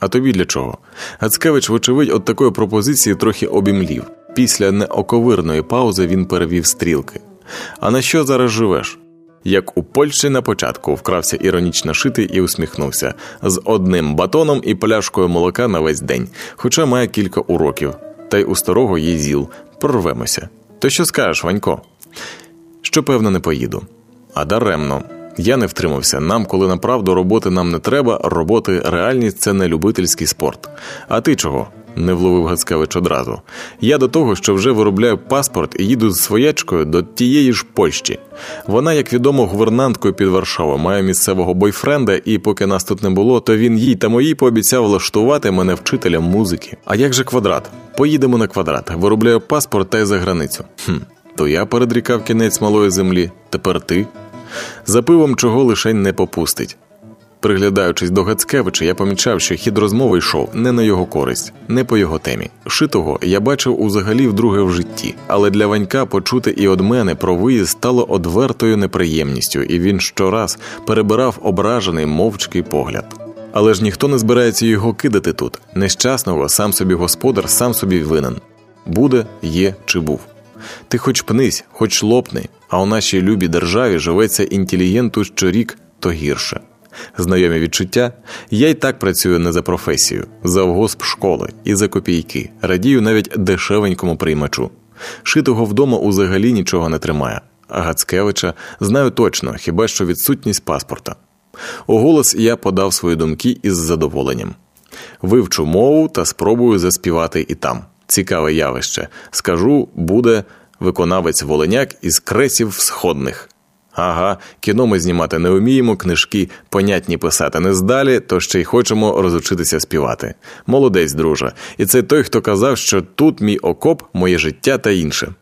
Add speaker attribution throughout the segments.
Speaker 1: А тобі для чого? Гацкевич, вочевидь, от такої пропозиції трохи обімлів. Після неоковирної паузи він перевів стрілки. А на що зараз живеш? Як у Польщі на початку вкрався іронічно шитий і усміхнувся з одним батоном і пляшкою молока на весь день, хоча має кілька уроків, та й у старого є зіл. Прорвемося. То що скажеш, Ванько? Що, певно, не поїду. А даремно. Я не втримався. Нам, коли направду роботи нам не треба, роботи реальність це не любительський спорт. А ти чого? не вловив Гацкевич одразу. Я до того, що вже виробляю паспорт і їду з своячкою до тієї ж Польщі. Вона, як відомо, гувернанткою під Варшавою, має місцевого бойфренда, і поки нас тут не було, то він їй та моїй пообіцяв влаштувати мене вчителем музики. А як же квадрат? Поїдемо на квадрат. Виробляю паспорт та й за границю. Хм, То я передрікав кінець малої землі. Тепер ти. За пивом чого лишень не попустить. Приглядаючись до Гацкевича, я помічав, що хід розмови йшов не на його користь, не по його темі. Шитого я бачив узагалі вдруге в житті, але для Ванька почути і од мене про виїзд стало одвертою неприємністю, і він щораз перебирав ображений мовчкий погляд. Але ж ніхто не збирається його кидати тут. Нещасного, сам собі господар, сам собі винен. Буде, є чи був. Ти хоч пнись, хоч лопни, а у нашій любій державі живеться інтелігенту щорік, то гірше. Знайомі відчуття, я й так працюю не за професію, за вгосп школи і за копійки, радію навіть дешевенькому приймачу. Шитого вдома узагалі нічого не тримає, а Гацкевича знаю точно, хіба що відсутність паспорта. У голос я подав свої думки із задоволенням. Вивчу мову та спробую заспівати і там. Цікаве явище. Скажу, буде виконавець Волиняк із кресів сходних. Ага, кіно ми знімати не вміємо, книжки понятні писати не здалі, то ще й хочемо розучитися співати. Молодець, друже, і це той, хто казав, що тут мій окоп, моє життя та інше.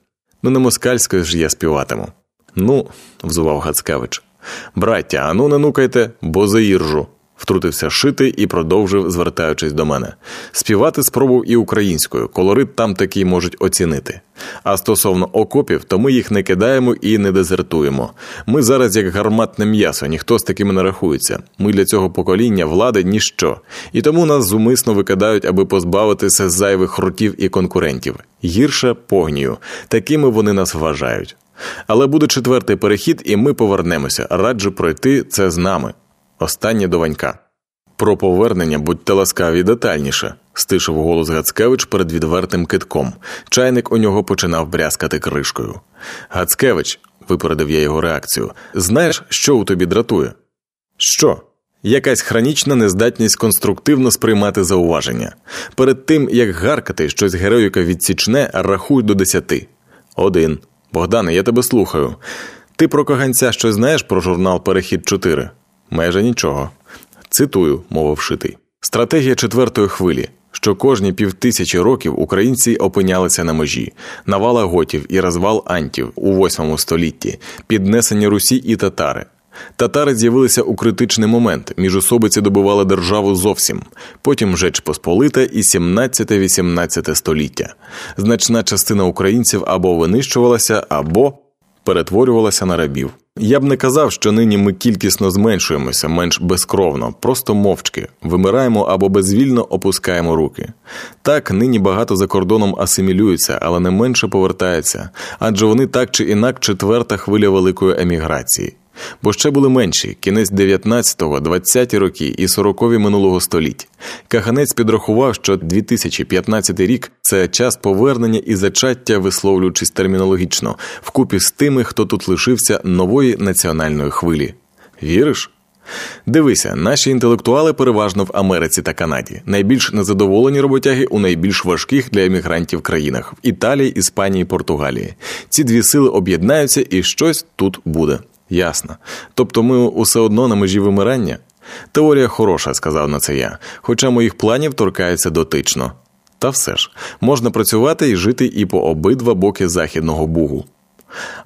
Speaker 1: Ну, не москальською ж я співатиму. Ну, взував Гацкевич. Браття, ану не нукайте, бо заіржу втрутився шити і продовжив, звертаючись до мене. Співати спробував і українською, колорит там такий можуть оцінити. А стосовно окопів, то ми їх не кидаємо і не дезертуємо. Ми зараз як гарматне м'ясо, ніхто з такими не рахується. Ми для цього покоління влади ніщо. І тому нас зумисно викидають, аби позбавитися зайвих рутів і конкурентів. Гірше погнію. Такими вони нас вважають. Але буде четвертий перехід, і ми повернемося. Раджу пройти це з нами. Останнє до Ванька. Про повернення будьте ласкаві детальніше, стишив голос Гацкевич перед відвертим китком. Чайник у нього починав брязкати кришкою. Гацкевич, випередив я його реакцію, знаєш, що у тобі дратує? Що? Якась хронічна нездатність конструктивно сприймати зауваження. Перед тим, як гаркати щось героїка відсічне, рахуй до десяти. Один. Богдане, я тебе слухаю. Ти про каганця щось знаєш про журнал Перехід 4 Майже нічого. Цитую, мовив шитий. Стратегія четвертої хвилі. Що кожні півтисячі років українці опинялися на межі, навала готів і розвал антів у восьмому столітті, піднесені Русі і татари. Татари з'явилися у критичний момент, міжособиці добували державу зовсім, потім Жеч Посполита і 17-18 століття. Значна частина українців або винищувалася, або перетворювалася на рабів. Я б не казав, що нині ми кількісно зменшуємося менш безкровно, просто мовчки, вимираємо або безвільно опускаємо руки. Так, нині багато за кордоном асимілюються, але не менше повертаються, адже вони так чи інак четверта хвиля великої еміграції. Бо ще були менші кінець 19-го, 20-ті роки і 40-ві минулого століття. Каханець підрахував, що 2015 рік це час повернення і зачаття, висловлюючись термінологічно, вкупі з тими, хто тут лишився нової національної хвилі. Віриш? Дивися, наші інтелектуали переважно в Америці та Канаді, найбільш незадоволені роботяги у найбільш важких для емігрантів країнах в Італії, Іспанії, Португалії. Ці дві сили об'єднаються і щось тут буде. Ясно. Тобто ми усе одно на межі вимирання? Теорія хороша, сказав на це я, хоча моїх планів торкається дотично. Та все ж, можна працювати і жити і по обидва боки Західного Бугу.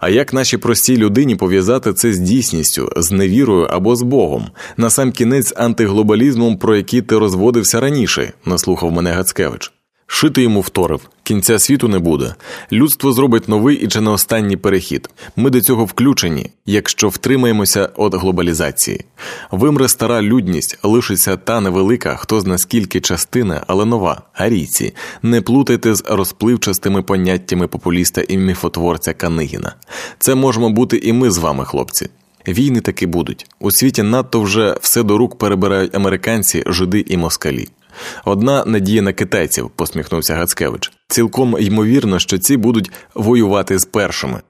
Speaker 1: А як нашій простій людині пов'язати це з дійсністю, з невірою або з Богом, насамкінець антиглобалізмом, про який ти розводився раніше, наслухав мене Гацкевич. Шити йому вторив, кінця світу не буде. Людство зробить новий і чи не останній перехід. Ми до цього включені, якщо втримаємося від глобалізації. Вимре стара людність, лишиться та невелика, хто зна скільки частина, але нова, арійці. Не плутайте з розпливчастими поняттями популіста і міфотворця Канигіна. Це можемо бути і ми з вами, хлопці. Війни таки будуть. У світі надто вже все до рук перебирають американці, жиди і москалі. Одна надія на китайців, посміхнувся Гацкевич. Цілком ймовірно, що ці будуть воювати з першими.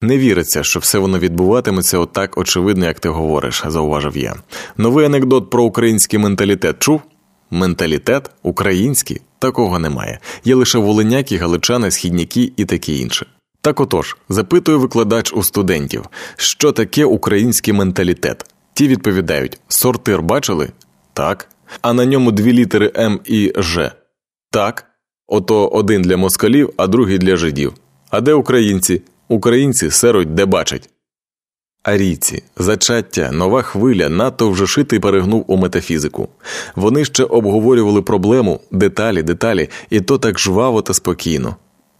Speaker 1: Не віриться, що все воно відбуватиметься отак очевидно, як ти говориш, зауважив я. Новий анекдот про український менталітет чув? Менталітет український такого немає. Є лише волиняки, галичани, східняки і таке інше. Так отож, запитує викладач у студентів, що таке український менталітет. Ті відповідають: сортир бачили? Так а на ньому дві літери М і Ж. Так, ото один для москалів, а другий для жидів. А де українці? Українці серуть де бачать. Арійці, зачаття, нова хвиля надто вже шитий перегнув у метафізику. Вони ще обговорювали проблему, деталі, деталі, і то так жваво та спокійно.